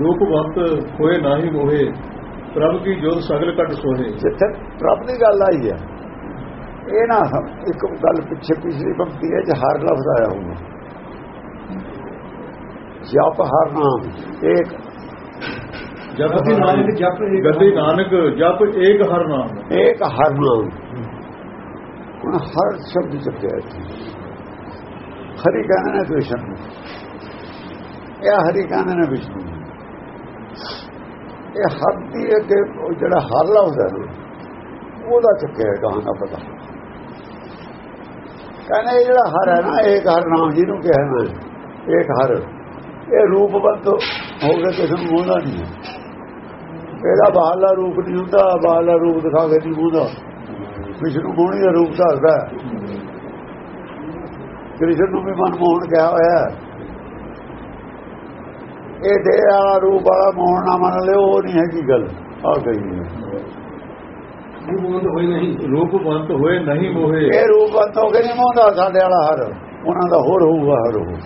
ਰੂਪਵੰਤ ਹੋਏ ਨਾਹੀ ਮੋਹੇ ਪ੍ਰਭ ਕੀ ਜੋਤ ਸਗਲ ਘਟ ਸੋਹੇ। ਜਿੱਥੇ ਪ੍ਰਭ ਦੀ ਗੱਲ ਆਈ ਹੈ ਇਹ ਨਾ ਇੱਕ ਗੱਲ ਪਿੱਛੇ ਪਿਛਲੀ ਪੰਕਤੀ ਹੈ ਜੇ ਹਰ ਲਫ਼ਜ਼ ਆਇਆ ਹੋਊਗਾ। ਜਪ ਹਰ ਨਾਮ ਇੱਕ ਜਪ ਗੱਦੀ ਨਾਨਕ ਜਪ ਏਕ ਗੱਦੀ ਨਾਨਕ ਜਪ ਏਕ ਹਰ ਨਾਮ। ਇੱਕ ਹਰ ਨਾਮ। ਹੁਣ ਹਰ ਸ਼ਬਦ ਚੱਕਿਆ ਇੱਥੇ। ਹਰੀ ਕਹਿੰਦੇ ਨੇ ਨੂੰ ਇਹ ਹਰੀ ਕਹਿੰਦੇ ਨੇ ਵਿਸ਼ਨੂੰ ਇਹ ਹਰ ਦੀ ਅੱਗੇ ਜਿਹੜਾ ਹਰਲਾ ਹੁੰਦਾ ਨਾ ਉਹਦਾ ਚੱਕਿਆ ਗਾਂ ਦਾ ਪਤਾ। ਕਹਿੰਦੇ ਇਹ ਜਿਹੜਾ ਹਰ ਹੈ ਨਾ ਇੱਕ ਹਰ ਨਾਮ ਨੂੰ ਕਿਹਾ ਨਾ ਇੱਕ ਹਰ। ਇਹ ਰੂਪਵੰਤ ਹੋ ਕੇ ਕਿਸੇ ਨੂੰ ਮੋਹਦਾ ਨਹੀਂ ਹੈ। ਇਹਦਾ ਬਾਹਰਲਾ ਰੂਪ ਨਹੀਂ ਹੁੰਦਾ ਬਾਹਰਲਾ ਰੂਪ ਦਿਖਾ ਕੇ ਨਹੀਂ ਮੋਹਦਾ ਵਿਸ਼ਨੂੰ ਮੋਹਣੀ ਦਾ ਰੂਪ ਧਾਰਦਾ ਕ੍ਰਿਸ਼ਨ ਨੂੰ ਵੀ ਮਨਮੋਹਨ ਕਿਹਾ ਹੋਇਆ ਇਹ ਦੇ ਵਾਲਾ ਰੂਪ ਵਾਲਾ ਮੋਹਨ ਨਾ ਮੰਨ ਲਿਓ ਉਹ ਨਹੀਂ ਹੈਗੀ ਗੱਲ। ਆ ਗਈ ਰੂਪਵੰਤ ਹੋਏ ਨਹੀਂ। ਰੂਪਵੰਤ ਹੋਏ ਨਹੀਂ ਮੋਹੇ। ਇਹ ਰੂਪਵੰਤ ਹੋ ਕੇ ਨਹੀਂ ਮੋਹਦਾ ਸਾਡੇ ਵਾਲਾ ਹਰ। ਉਹਨਾਂ ਦਾ ਹੋਰ ਹੋਊਗਾ ਹਰ ਉਹ।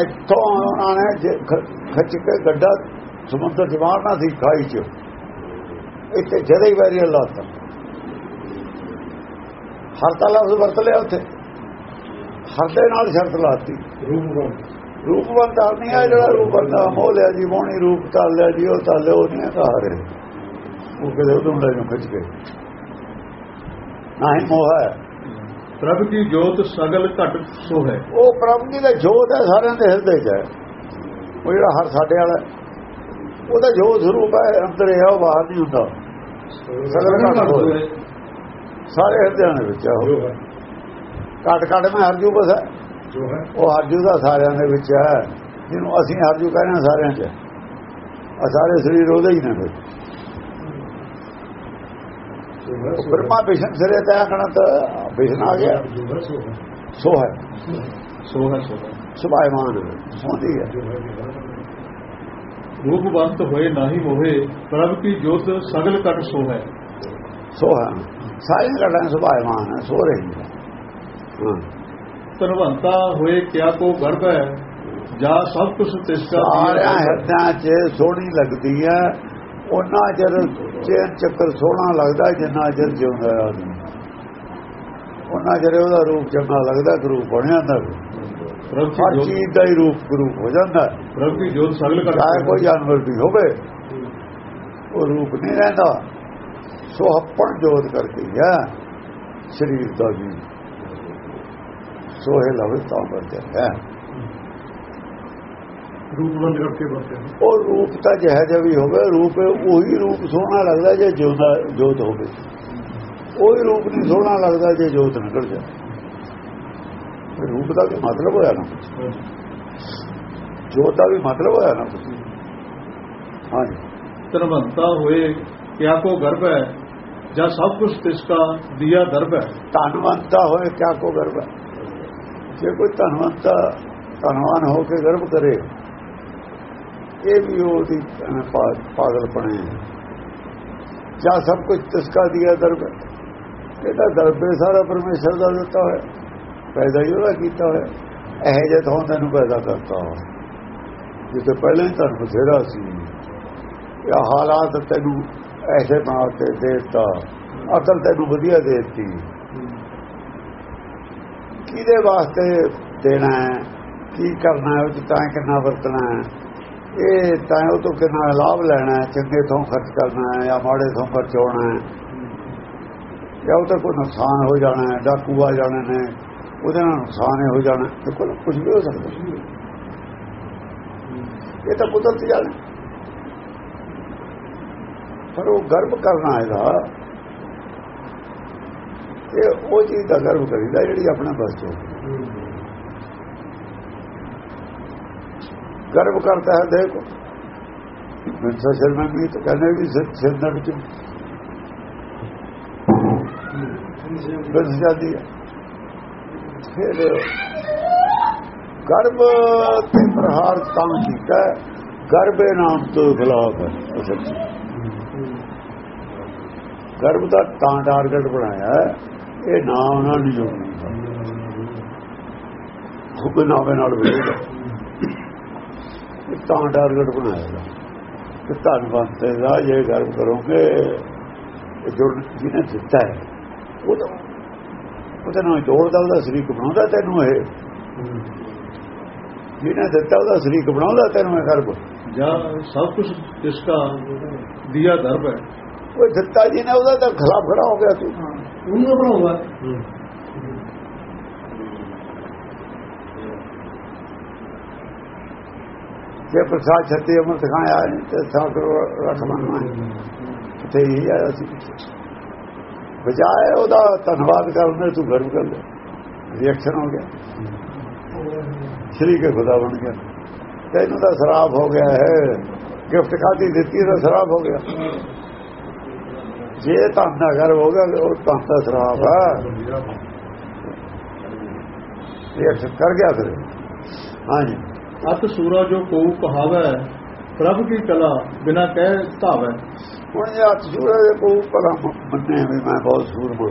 ਇੱਥੋਂ ਉਹਨਾਂ ਨੇ ਖਿੱਚ ਕੇ ਗੱਡਾ ਸਮੁੰਦਰ ਚ ਮਾਰਨਾ ਸੀ ਖਾਈ ਚ। ਇੱਥੇ ਜਦੇ ਹੀ ਵੈਰੀ ਲਾਤਾ। ਹਰ ਤਾਂ ਲਫ਼ਜ਼ ਵਰਤ ਲਿਆ ਉੱਥੇ। ਹਰ ਦੇ ਨਾਲ ਸ਼ਰਤ ਲਾਤੀ। ਰੂਪਵੰਤ ਰੂਪਵੰਤ ਆ ਨਹੀਂ ਆ ਜਿਹੜਾ ਰੂਪਵੰਤ ਆ, ਮੋਹ ਲਿਆ ਜੀ ਮੋਹਣੀ ਰੂਪ ਤਾਲ ਲਿਆ ਜੀ ਉਹ ਤਾਲ ਉਹ ਨਹੀਂ ਰਹੇ ਉਹ ਕਿਤੇ ਉਦੋਂ ਲੈ ਨੂੰ ਖਿੱਚ ਕੇ। ਨਾ ਹੀ ਮੋਹ ਹੈ। ਪ੍ਰਭ ਕੀ ਜੋਤ ਸਗਲ ਘਟ ਸੋਹੇ? ਉਹ ਪ੍ਰਭੂ ਦੀ ਦਾ ਜੋਤ ਹੈ ਸਾਰਿਆਂ ਦੇ ਹਿਰਦੇ 'ਚ ਹੈ। ਉਹ ਜਿਹੜਾ ਹਰ ਸਾਡੇ ਵਾਲਾ ਹੈ, ਉਹਦਾ ਜੋਤ ਸਰੂਪ ਹੈ ਅੰਦਰ ਹੈ ਉਹ ਬਾਹਰ ਨਹੀਂ ਹੁੰਦਾ। ਸਗਲ ਘਟ ਹੋਏ ਸਾਰੇ ਹਿਰਦਿਆਂ ਦੇ ਵਿੱਚ ਹੈ ਜੋ ਉਹ ਹੈ। ਘਟ ਘਟ ਮੈਂ ਹਰਜੂ ਬਸ ਹੈ। ਜੋ ਹੈ। ਉਹ ਹਰਜੂ ਦਾ ਸਾਰਿਆਂ ਦੇ ਵਿੱਚ ਹੈ। ਜਿਹਨੂੰ ਅਸੀਂ ਹਰਜੂ ਕਹਿੰਦੇ ਹਾਂ ਸਾਰਿਆਂ 'ਚ। ਆ ਸਾਰੇ ਸਰੀਰ ਉਹਦੇ ਹੀ ਨੇ ਫਿਰ। ਹੈ ਬ੍ਰਹਮਾ ਵਿਸ਼ਨ ਸਿਰੇ ਤੈ ਕਣਤ ਵਿਸ਼ਨ ਆ ਗਿਆ। ਹੈ ਸੋ ਹੈ। ਸੋ ਹੈ। ਸੋਹੈ ਸੁਭਾਇਮਾਨ ਸੋਹਦੀ ਹੈ। ਹੈ ਹੈ। ਰੂਪਵੰਤ ਹੋਏ ਨਾਹੀ ਮੋਹੇ ਪ੍ਰਭ ਕੀ ਜੋਤ ਸਗਲ ਘਟ ਸੋਹੈ ਸੋ ਹੈ। ਸਾਰੀਆਂ ਗੱਲਾਂ ਸੁਭਾਇਮਾਨ ਹੈ ਸੋ ਰਹੀ ਹੈ। ਹਾਂ। ਧਨਵੰਤਾ ਹੋਏ ਕਿਆ ਕੋ ਗਰਭ ਹੈ ਜਾ ਸਭ ਕੁਛ ਤਿਸਕਾ ਸਾਰਿਆਂ ਹਿਰਦਿਆਂ 'ਚ ਸੋਹਣੀ ਲੱਗਦੀ ਹੈ ਉਹਨਾਂ ਚਿਰ ਚੇਨ ਚੱਕਰ ਸੋਹਣਾ ਲੱਗਦਾ ਜਿੰਨਾ ਚਿਰ ਜਿਉਂਦਾ ਆਦਮੀ ਉਹਨਾਂ ਚਿਰ ਉਹਦਾ ਰੂਪ ਚੰਗਾ ਲੱਗਦਾ ਰੂਪ ਬਣ ਜਾਂਦਾ ਪ੍ਰਭ ਹਰ ਚੀਜ਼ ਦਾ ਹੀ ਰੂਪ ਰੂਪ ਹੋ ਜਾਂਦਾ। ਪ੍ਰਭ ਜੋਤ ਸਗਲ ਚਾਹੇ ਕੋਈ ਜਾਨਵਰ ਵੀ ਹੋਵੇ ਉਹ ਰੂਪ ਨਹੀਂ ਰਹਿੰਦਾ। ਸੋ ਹੱਪਣ ਜੋਤ ਕਰਕੇ ਹੈ ਸਰੀਰ ਦਾ ਵੀ ਸੋਹੇ ਲਵੇ ਤਾਂ ਵਰਤੇ ਹੈ ਰੂਪਵੰਤ ਕਰਕੇ ਵਰਤੇ ਉਹ ਰੂਪ ਤਾਂ ਜਿਹੋ ਜਿਹਾ ਵੀ ਹੋਵੇ ਰੂਪ ਉਹੀ ਰੂਪ ਸੋਹਣਾ ਲੱਗਦਾ ਜੇ ਜਿਉਂਦਾ ਜੋਤ ਹੋਵੇ। ਉਹੀ ਰੂਪ ਨਹੀਂ ਸੋਹਣਾ ਲੱਗਦਾ ਜੇ ਜੋਤ ਨਿਕਲ ਫਿਰ ਰੂਪ ਦਾ ਵੀ ਮਤਲਬ ਹੋਇਆ ਨਾ। ਜੋਤ ਦਾ ਵੀ ਮਤਲਬ ਹੋਇਆ ਨਾ। ਹਾਂਜੀ। ਧਨਵੰਤਾ ਹੋਏ ਕਿਆ ਕੋ ਗਰਭ ਹੈ ਜਾਂ ਸਭ ਕੁਛ ਤਿਸਕਾ ਦਿਆ ਦਰਬ ਹੈ। ਧਨਵੰਤਾ ਹੋਏ ਕਿਆ ਕੋ ਗਰਭ ਹੈ? ਜੇ ਕੋਈ ਧਨਵੰਤਾ ਧਨਵਾਨ ਹੋ ਕੇ ਗਰਭ ਕਰੇ, ਇਹ ਵੀ ਉਹਦੀ ਪਾ- ਪਾਗਲਪਣੇ ਹੈ। ਜਾਂ ਸਭ ਕੁਝ ਤਿਸਕਾ ਦਿਆ ਦਰਬ ਹੈ। ਇਹਦਾ ਦਰਬੇ ਸਾਰਾ ਪਰਮੇਸ਼ਰ ਦਾ ਦਿੱਤਾ ਹੋਇਆ। ਪੈਦਾ ਹੀ ਉਹਦਾ ਕੀਤਾ ਹੋਇਆ। ਇਹ ਜੇ ਤੋਂ ਤੈਨੂੰ ਪੈਦਾ ਕਰਤਾ ਹੋਇਆ। ਜਿੱਤੇ ਪਹਿਲਾਂ ਹੀ ਧਨ ਬਥੇਰਾ ਸੀ। ਇਹ ਹਾਲਾਤ ਤੈਨੂੰ ਐਸੇ ਬਣਾ ਕੇ ਦੇ ਦਿੱਤਾ। ਅਕਲ ਤੈਨੂੰ ਵਧੀਆ ਦੇ ਦਿੱਤੀ। ਕਿਹਦੇ ਵਾਸਤੇ ਦੇਣਾ ਹੈ? ਕੀ ਕਰਨਾ ਹੈ? ਉਹ ਤਾਂ ਕਿੰਨਾ ਵਰਤਣਾ ਹੈ? ਇਹ ਤਾਂ ਉਹ ਤੋਂ ਕਿੰਨਾ ਲਾਭ ਲੈਣਾ ਹੈ? ਚੰਗੇ ਤੋਂ ਖਰਚ ਕਰਨਾ ਹੈ ਜਾਂ ਮਾੜੇ ਤੋਂ ਖਰਚਾਉਣਾ ਹੈ? ਜਾਂ ਉਹ ਤਾਂ ਕੋਈ ਨੁਕਸਾਨ ਹੋ ਜਾਣਾ ਹੈ? ਡਾਕੂ ਆ ਜਾਣੇ ਨੇ। ਉਹਦੇ ਨਾਲ ਨੁਕਸਾਨ ਹੀ ਹੋ ਜਾਣਾ ਦੇਖੋ ਨਾ, ਕੁਝ ਵੀ ਹੋ ਸਕਦਾ। ਇਹ ਤਾਂ ਕੁਦਰਤੀ ਜਾਣੇ ਪਰ ਉਹ ਗਰਭ ਕਰਨਾ ਇਹਦਾ ਇਹ ਉਹ ਚੀਜ਼ ਦਾ ਗਰਭ ਕਰੀਦਾ ਜਿਹੜੀ ਆਪਣੇ ਬਸ ਚ ਹੋਵੇ ਗਰਭ ਕਰਤਾ ਹੈ ਦੇਖੋ। ਮਿੰਸਾ ਸ਼ਰਮਾ ਵੀ ਤਾਂ ਕਹਿੰਦੇ ਵੀ ਸਿਰ ਸਿਰ ਨੜ ਚ ਬਸ ਜਾਂਦੀ ਹੈ। ਫਿਰ ਗਰਭ ਤੇ ਪ੍ਰਹਾਰ ਤਾਂ ਕੀਤਾ ਹੈ, ਗਰਭੇ ਨਾਮ ਤੋਂ ਖਿਲਾਫ ਹੈ ਗਰਭ ਦਾ ਤਾਂ ਟਾਰਗੇਟ ਬਣਾਇਆ ਇਹ ਨਾਮ ਨਾਲ ਨਹੀਂ। ਜੁੜਨਾ ਹੁਕਮ ਨਾਮੇ ਨਾਲ ਹੈ। ਤਾਂ ਟਾਰਗੇਟ ਬਣਾਇਆ ਕਿ ਧੰਨਵਾਦ ਦਾ ਜੇ ਗਰਮ ਕਰੋਗੇ ਇਹ ਜੋ ਜਿਹਨੇ ਦਿੱਤਾ ਹੈ ਉਹ ਤਾਂ ਉਹਦੇ ਨਾਲ ਜੋੜਦਾ ਉਹਦਾ ਸ਼ਰੀਕ ਬਣਾਉਂਦਾ ਤੈਨੂੰ ਇਹ। ਜਿਹਨੇ ਦਿੱਤਾ ਉਹਦਾ ਸ਼ਰੀਕ ਬਣਾਉਂਦਾ ਤੈਨੂੰ ਇਹ ਗਰਭ ਜਾਂ ਸਭ ਕੁਝ ਇਸਕਾ ਦਿਆ ਗਰਭ ਹੈ। ਉਹ ਦਿੱਤਾ ਜੀ ਨੇ ਉਹਦਾ ਤਾਂ ਖਿਲਾਫ ਖੜਾ ਹੋ ਗਿਆ ਤੂੰ। ਉਹਨੂੰ ਬਣਾਉਂਦਾ ਜੇ ਪ੍ਰਸਾਦ ਛੱਤੀ ਅਮਰ ਸਿਖਾਇਆ ਤੇ ਸਾਕਰ ਰਖਮਨ ਮਾਨ ਤੇ ਹੀ ਆਇਆ ਸੀ। ਬਜਾਏ ਉਹਦਾ ਧੰਨਵਾਦ ਕਰਨ ਦੇ ਤੂੰ ਗਰਮ ਕਰ ਲਿਆ ਰਿਐਕਸ਼ਨ ਹੋ ਗਿਆ। ਸ਼੍ਰੀ ਕੇ ਖੁਦਾ ਬਣ ਗਿਆ। ਤੈਨੂੰ ਤਾਂ ਸ਼ਰਾਬ ਹੋ ਗਿਆ ਹੈ ਗਿਫਟ ਖਾਦੀ ਦਿੱਤੀ ਤਾਂ ਸ਼ਰਾਬ ਹੋ ਗਿਆ। ਜੇ ਧੰਨ ਦਾ ਗਰਵ ਹੋ ਗਿਆ ਉਹ ਧੰਨ ਦਾ ਸ਼ਰਾਬ ਹੈ ਰਿਐਕਸ਼ਨ ਕਰ ਗਿਆ ਫਿਰ। ਹਾਂਜੀ। ਅਤ ਸੂਰਾ ਜੋ ਕੋ ਕਹਾਵੈ ਪ੍ਰਭ ਕੀ ਕਲਾ ਬਿਨਾ ਕਹਿ ਧਾਵੈ। ਹੁਣ ਇਹ ਹੱਥ ਸੂਰੇ ਦੇ ਕੋ ਪਰਾਂ ਮੰਨੇ ਵੀ ਮੈਂ ਬਹੁਤ ਸੂਰਮਾ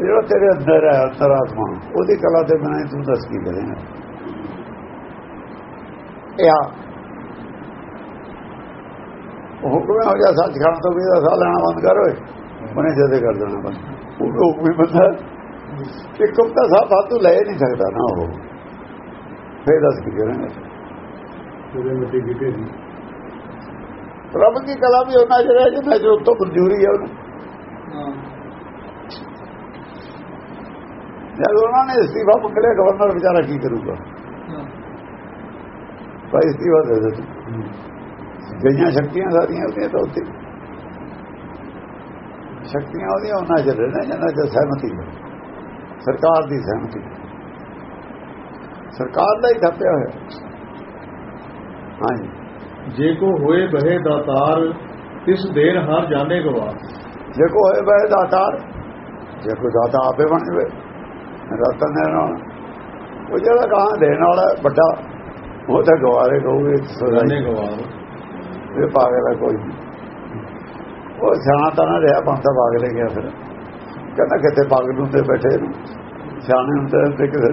ਜਿਹੜਾ ਤੇਰੇ ਅੰਦਰ ਹੈ ਅੰਤਰਾਤਮਾ ਉਹਦੀ ਕਲਾ ਤੇ ਬਿਨਾਂ ਤੂੰ ਦੱਸ ਕੀ ਕਰੇਗਾ? ਇਹ ਆ ਹੁਕਮ ਹੋ ਜਾ ਸੱਚ ਖਾਣ ਤੋਂ ਵੀ ਇਹਦਾ ਸਾਹ ਲੈਣਾ ਬੰਦ ਕਰ ਓਏ? ਉਹਨੇ ਜਦੇ ਕਰ ਦੇਣਾ ਬੰਦ। ਉਹ ਹੁਕਮ ਹੀ ਬੰਦਾ ਕਿ ਕੁਮ ਤਾਂ ਸਾਹ ਬਾਤੂ ਲੈ ਨਹੀਂ ਸਕਦਾ ਨਾ ਉਹ। ਫੇਰ ਦੱਸ ਕੀ ਕਰੇਗਾ ਦੀ ਰੱਬ ਦੀ ਕਲਾ ਵੀ ਉਹਨਾਂ ਜਿਹੜਾ ਜਿੰਨਾ ਜੋ ਤੋਂ ਮਨਜ਼ੂਰੀ ਹੈ। ਉਹਨੂੰ ਜਦ ਉਹਨਾਂ ਨੇ ਇਸਤੀਫਾ ਮੰਗਿਆ ਗਵਰਨਰ ਵਿਚਾਰਾ ਕੀ ਕਰੂਗਾ? ਭਾਈ ਇਸਤੀਫਾ ਦੇ ਦੇ। ਤੂੰ। ਗਈਆਂ ਸ਼ਕਤੀਆਂ ਸਾਰੀਆਂ ਉਹਦੀਆਂ ਤਾਂ ਉੱਤੇ ਸ਼ਕਤੀਆਂ ਉਹਦੀਆਂ ਉਹਨਾਂ ਚ ਰਹਿਣਾ ਜਿਹਨਾਂ ਚ ਸਹਿਮਤੀ ਹੈ ਸਰਕਾਰ ਦੀ ਸਹਿਮਤੀ ਸਰਕਾਰ ਦਾ ਹੀ ਥੱਪਿਆ ਹੋਇਆ। ਹਾਂਜੀ। ਜੇ ਕੋ ਹੋਏ ਬਹਿ ਦਾਤਾਰ ਤਿਸ ਦੇਰ ਹਰ ਜਾਣੇ ਗਵਾ। ਜੇ ਕੋ ਹੋਏ ਬੈ ਦਾਤਾਰ ਜੇ ਕੋਈ ਦਾਤਾ ਆਪੇ ਬਣ ਜਵੇ ਰਤਨ ਦੇਣ ਵਾਲਾ ਉਹ ਜਿਹੜਾ ਕਹਾਂ ਦੇਣ ਵਾਲਾ ਵੱਡਾ ਉਹ ਤਾਂ ਗਵਾਰੇ ਕਹੂਗੇ ਜਾਣੇ ਸਦਾਈ ਇਹ ਪਾਗਲ ਕੋਈ ਨਹੀਂ। ਉਹ ਸਿਆਣਾ ਤਾਂ ਨਾ ਰਿਹਾ ਬੰਦਾ ਪਾਗਲ ਗਿਆ ਫਿਰ। ਕਹਿੰਦਾ ਕਿਤੇ ਪਾਗਲ ਹੁੰਦੇ ਬੈਠੇ ਸਿਆਣੇ ਹੁੰਦੇ ਤੇ।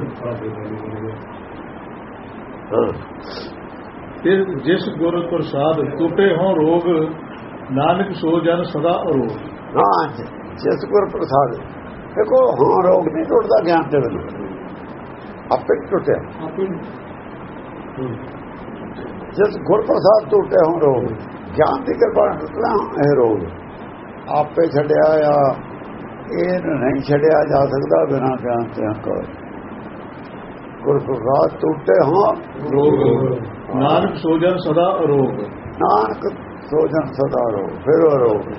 ਹਾਂ। ਫਿਰ ਜਿਸ ਗੁਰ ਪ੍ਰਸਾਦ ਟੁੱਟੇ ਹੋਂ ਰੋਗ ਨਾਨਕ ਸੋ ਜਨ ਸਦਾ ਅਰੋਗ। ਹਾਂ ਜਿਸ ਗੁਰ ਪ੍ਰਸਾਦ ਦੇਖੋ ਹਾਂ ਰੋਗ ਨਹੀਂ ਟੁੱਟਦਾ ਗਿਆਨ ਤੇ ਬਿਨਾਂ। ਆਪੇ ਟੁੱਟਿਆ। ਜਿਸ ਗੁਰ ਪ੍ਰਸਾਦ ਟੁੱਟੇ ਹੋਂ ਰੋਗ ਗਿਆਨ ਦੀ ਕਿਰਪਾ ਟੁੱਟਣਾ ਇਹ ਰੋਗ। ਆਪੇ ਛੱਡਿਆ ਆ ਇਹ ਨਹੀਂ ਛੱਡਿਆ ਜਾ ਸਕਦਾ ਬਿਨਾਂ ਗਿਆਨ ਤੇ ਹੰਕਾਰ ਗੁਰ ਪ੍ਰਸਾਦ ਟੁੱਟੇ ਹੋਂ ਰੋਗ। ਨਾਨਕ ਸੋ ਜਨ ਸਦਾ ਅਰੋਗ ਨਾਨਕ ਸੋਜਨ ਸਦਾ ਰੋ ਫਿਰ ਰੋਗ।